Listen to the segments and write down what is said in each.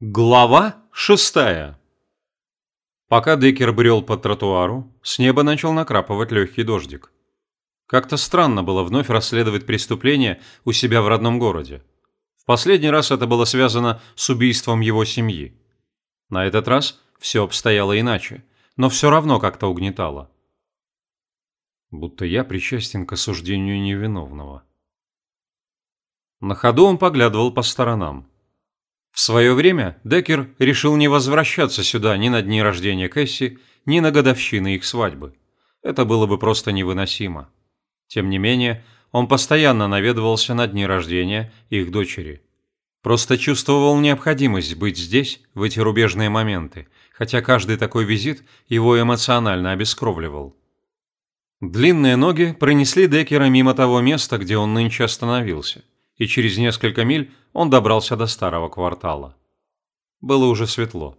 Глава шестая Пока Деккер брел по тротуару, с неба начал накрапывать легкий дождик. Как-то странно было вновь расследовать преступление у себя в родном городе. В последний раз это было связано с убийством его семьи. На этот раз все обстояло иначе, но все равно как-то угнетало. Будто я причастен к осуждению невиновного. На ходу он поглядывал по сторонам. В свое время Деккер решил не возвращаться сюда ни на дни рождения Кэсси, ни на годовщины их свадьбы. Это было бы просто невыносимо. Тем не менее, он постоянно наведывался на дни рождения их дочери. Просто чувствовал необходимость быть здесь в эти рубежные моменты, хотя каждый такой визит его эмоционально обескровливал. Длинные ноги пронесли Деккера мимо того места, где он нынче остановился – и через несколько миль он добрался до старого квартала. Было уже светло.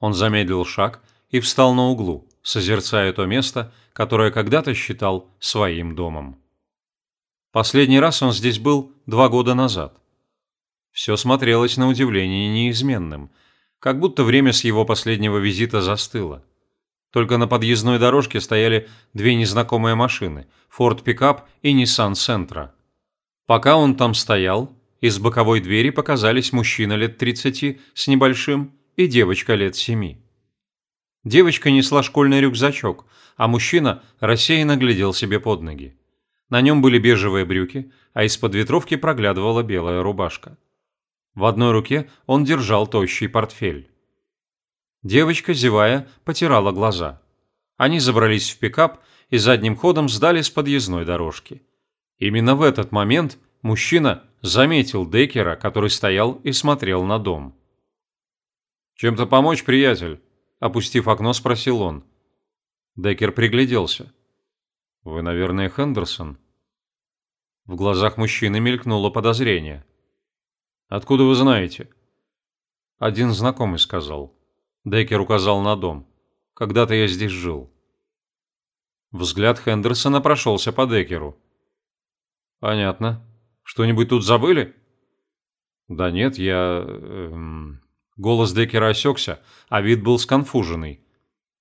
Он замедлил шаг и встал на углу, созерцая то место, которое когда-то считал своим домом. Последний раз он здесь был два года назад. Все смотрелось на удивление неизменным, как будто время с его последнего визита застыло. Только на подъездной дорожке стояли две незнакомые машины – Ford Pickup и Nissan Sentra – Пока он там стоял, из боковой двери показались мужчина лет 30 с небольшим и девочка лет 7. Девочка несла школьный рюкзачок, а мужчина рассеянно глядел себе под ноги. На нем были бежевые брюки, а из-под ветровки проглядывала белая рубашка. В одной руке он держал тощий портфель. Девочка, зевая, потирала глаза. Они забрались в пикап и задним ходом сдали с подъездной дорожки. Именно в этот момент мужчина заметил Деккера, который стоял и смотрел на дом. «Чем-то помочь, приятель?» – опустив окно, спросил он. Деккер пригляделся. «Вы, наверное, Хендерсон?» В глазах мужчины мелькнуло подозрение. «Откуда вы знаете?» Один знакомый сказал. Деккер указал на дом. «Когда-то я здесь жил». Взгляд Хендерсона прошелся по Деккеру. Понятно. Что-нибудь тут забыли? Да нет, я... Эм... Голос Деккера осекся, а вид был сконфуженный.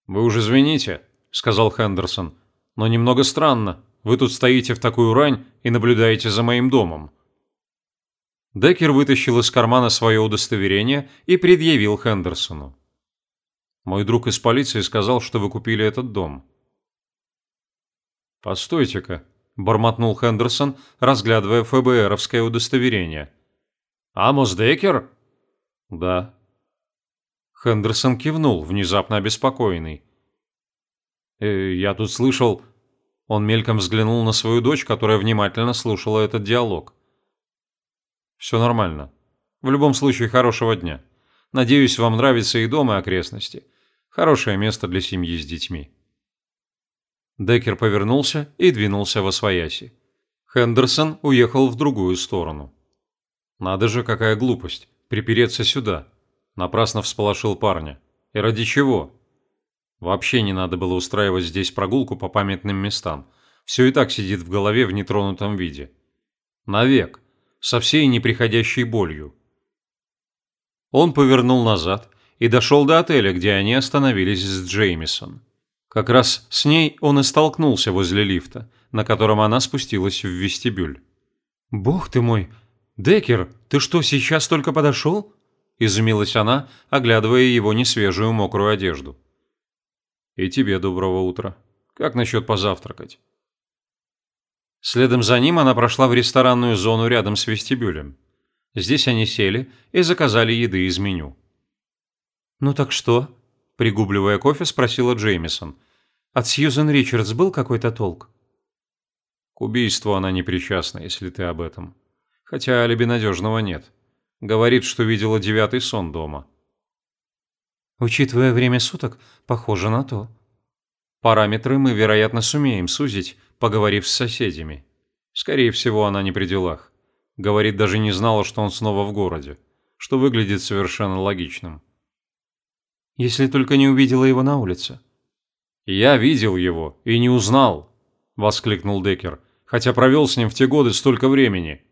«Вы уж извините», — сказал Хендерсон, — «но немного странно. Вы тут стоите в такую рань и наблюдаете за моим домом». Деккер вытащил из кармана свое удостоверение и предъявил Хендерсону. «Мой друг из полиции сказал, что вы купили этот дом». «Постойте-ка», – бормотнул Хендерсон, разглядывая ФБРовское удостоверение. «Амос Деккер?» «Да». Хендерсон кивнул, внезапно обеспокоенный. «Э, «Я тут слышал...» Он мельком взглянул на свою дочь, которая внимательно слушала этот диалог. «Все нормально. В любом случае, хорошего дня. Надеюсь, вам нравится и дом, и окрестности. Хорошее место для семьи с детьми». Деккер повернулся и двинулся во свояси. Хендерсон уехал в другую сторону. Надо же, какая глупость, припереться сюда. Напрасно всполошил парня. И ради чего? Вообще не надо было устраивать здесь прогулку по памятным местам. Все и так сидит в голове в нетронутом виде. Навек, со всей неприходящей болью. Он повернул назад и дошел до отеля, где они остановились с Джеймисон. Как раз с ней он и столкнулся возле лифта, на котором она спустилась в вестибюль. «Бог ты мой! Деккер, ты что, сейчас только подошел?» – изумилась она, оглядывая его несвежую мокрую одежду. «И тебе доброго утра. Как насчет позавтракать?» Следом за ним она прошла в ресторанную зону рядом с вестибюлем. Здесь они сели и заказали еды из меню. «Ну так что?» – пригубливая кофе, спросила Джеймисон, от Сьюзен Ричардс был какой-то толк? К убийству она не причастна, если ты об этом. Хотя алиби надежного нет. Говорит, что видела девятый сон дома. Учитывая время суток, похоже на то. Параметры мы, вероятно, сумеем сузить, поговорив с соседями. Скорее всего, она не при делах. Говорит, даже не знала, что он снова в городе, что выглядит совершенно логичным. Если только не увидела его на улице. «Я видел его и не узнал», – воскликнул Деккер, «хотя провел с ним в те годы столько времени».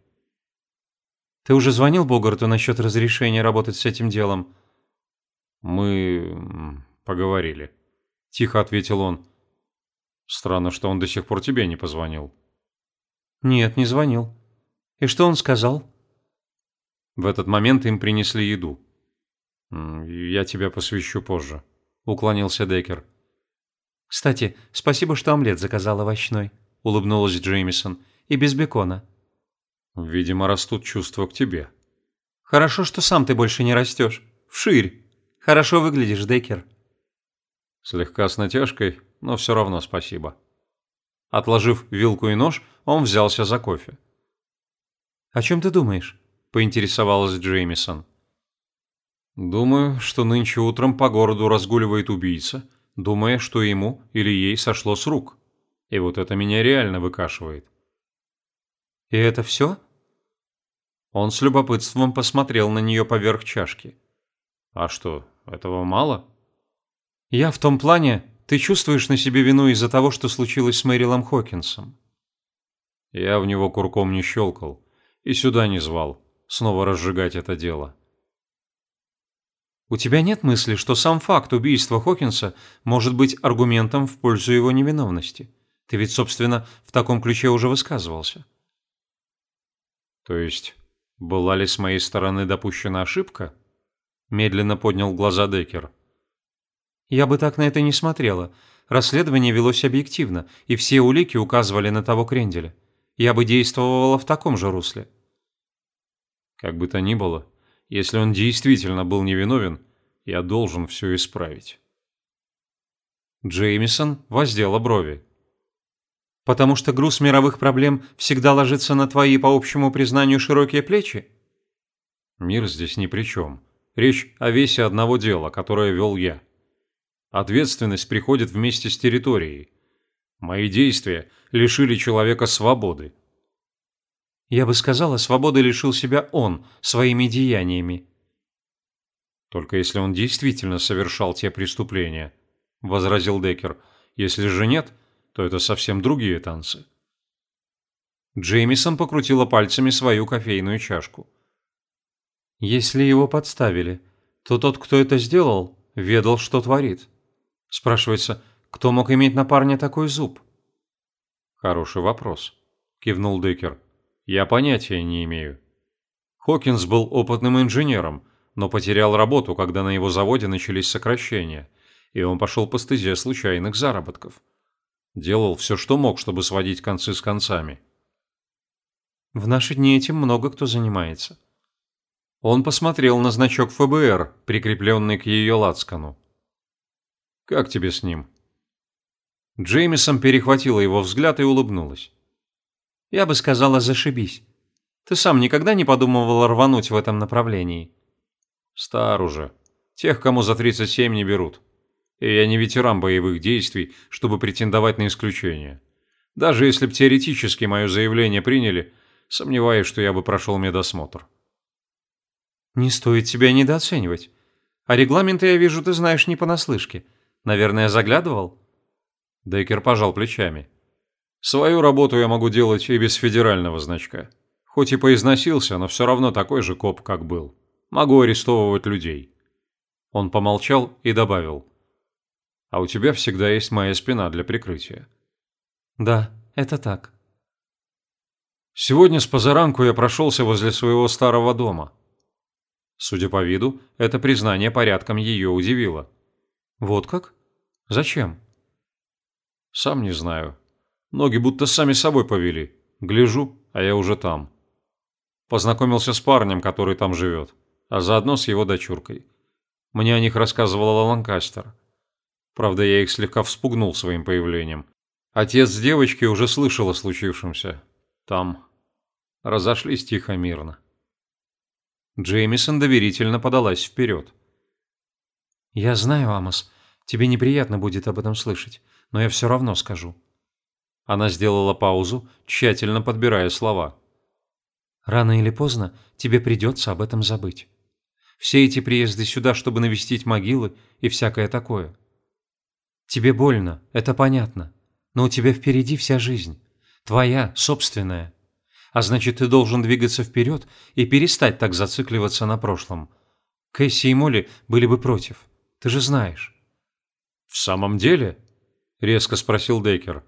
Ты уже звонил Богарту насчет разрешения работать с этим делом?» «Мы... поговорили», – тихо ответил он. «Странно, что он до сих пор тебе не позвонил». «Нет, не звонил. И что он сказал?» В этот момент им принесли еду. «Я тебя посвящу позже», – уклонился Деккер. «Кстати, спасибо, что омлет заказал овощной», – улыбнулась Джеймисон. «И без бекона». «Видимо, растут чувства к тебе». «Хорошо, что сам ты больше не растешь. Вширь. Хорошо выглядишь, Деккер». Слегка с натяжкой, но все равно спасибо. Отложив вилку и нож, он взялся за кофе. «О чем ты думаешь?» – поинтересовалась Джеймисон. «Думаю, что нынче утром по городу разгуливает убийца, думая, что ему или ей сошло с рук. И вот это меня реально выкашивает». «И это все?» Он с любопытством посмотрел на нее поверх чашки. «А что, этого мало?» «Я в том плане, ты чувствуешь на себе вину из-за того, что случилось с Мэрилом Хокинсом?» Я в него курком не щелкал и сюда не звал, снова разжигать это дело. У тебя нет мысли, что сам факт убийства Хокинса может быть аргументом в пользу его невиновности? Ты ведь, собственно, в таком ключе уже высказывался. То есть, была ли с моей стороны допущена ошибка? Медленно поднял глаза Деккер. Я бы так на это не смотрела. Расследование велось объективно, и все улики указывали на того Кренделя. Я бы действовала в таком же русле. Как бы то ни было, если он действительно был невиновен, я должен все исправить. Джеймисон воздела брови. «Потому что груз мировых проблем всегда ложится на твои, по общему признанию, широкие плечи?» «Мир здесь ни при чем. Речь о весе одного дела, которое вел я. Ответственность приходит вместе с территорией. Мои действия лишили человека свободы. Я бы сказала, свободы лишил себя он своими деяниями. Только если он действительно совершал те преступления, возразил Деккер. Если же нет, то это совсем другие танцы. Джеймисон покрутила пальцами свою кофейную чашку. Если его подставили, то тот, кто это сделал, ведал, что творит. Спрашивается, кто мог иметь на парня такой зуб? Хороший вопрос, кивнул Деккер. Я понятия не имею. Хокинс был опытным инженером, но потерял работу, когда на его заводе начались сокращения, и он пошел по стезе случайных заработков. Делал все, что мог, чтобы сводить концы с концами. В наши дни этим много кто занимается. Он посмотрел на значок ФБР, прикрепленный к ее лацкану. Как тебе с ним?» Джеймисон перехватила его взгляд и улыбнулась. «Я бы сказала, зашибись. Ты сам никогда не подумывал рвануть в этом направлении?» «Стар уже. Тех, кому за 37 не берут. И я не ветеран боевых действий, чтобы претендовать на исключение. Даже если б теоретически мое заявление приняли, сомневаюсь, что я бы прошел медосмотр». «Не стоит тебя недооценивать. А регламенты, я вижу, ты знаешь не понаслышке. Наверное, заглядывал?» Дейкер пожал плечами. «Свою работу я могу делать и без федерального значка. Хоть и поизносился, но все равно такой же коп, как был. Могу арестовывать людей». Он помолчал и добавил. «А у тебя всегда есть моя спина для прикрытия». «Да, это так». Сегодня с позаранку я прошелся возле своего старого дома. Судя по виду, это признание порядком ее удивило. Вот как? Зачем? Сам не знаю. Ноги будто сами собой повели. Гляжу, а я уже там. Познакомился с парнем, который там живет, а заодно с его дочуркой. Мне о них рассказывала Ланкастер. Правда, я их слегка вспугнул своим появлением. Отец девочки уже слышал о случившемся. Там. Разошлись тихо мирно. Джеймисон доверительно подалась вперед. «Я знаю, Амос, тебе неприятно будет об этом слышать, но я все равно скажу». Она сделала паузу, тщательно подбирая слова. «Рано или поздно тебе придется об этом забыть. Все эти приезды сюда, чтобы навестить могилы и всякое такое. Тебе больно, это понятно, но у тебя впереди вся жизнь. Твоя, собственная. А значит, ты должен двигаться вперед и перестать так зацикливаться на прошлом. Кэсси и Молли были бы против. Ты же знаешь». «В самом деле?» – резко спросил Деккер.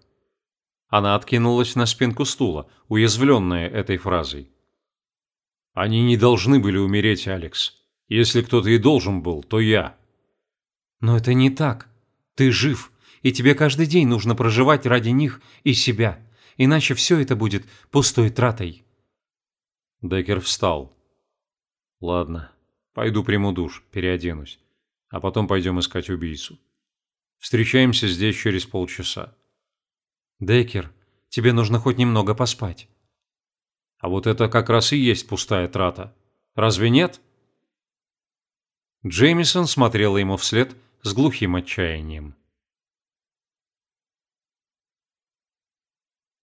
Она откинулась на спинку стула, уязвленная этой фразой. «Они не должны были умереть, Алекс. Если кто-то и должен был, то я». «Но это не так. Ты жив, и тебе каждый день нужно проживать ради них и себя, иначе все это будет пустой тратой». Деккер встал. «Ладно, пойду приму душ, переоденусь, а потом пойдем искать убийцу. Встречаемся здесь через полчаса». «Деккер, тебе нужно хоть немного поспать». «А вот это как раз и есть пустая трата. Разве нет?» Джеймисон смотрела ему вслед с глухим отчаянием.